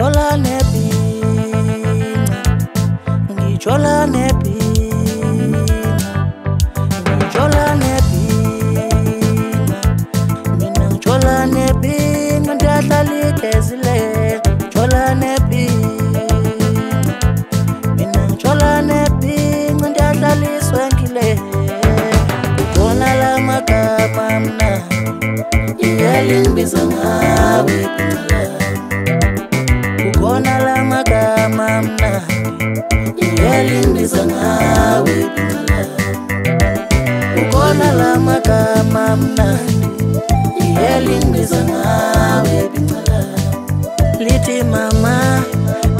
ngijola nebina ngijola nebina ngijola nebina mina ngijola nebina ndiyahlala igezile ngijola nebina mina ngijola nebina ndiyahlala iswenkile ngibona la magama mna iyalingibiza ngawe ipinalela kamnandi yelindiza nawe bimala lithi mama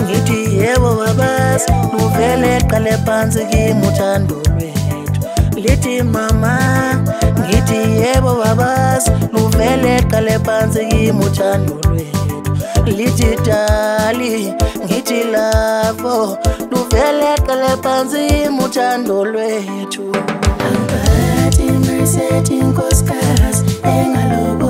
ngithi yebo babasi luvele qale phansi kimi uthando lwethu lithi mama ngithi yebo babasi luvele qale phansi kimi uthando lwethu lithi dali ngithi lapho luvele qale phansi kimi uthando lwethu Angibathi mayisethi ngalobo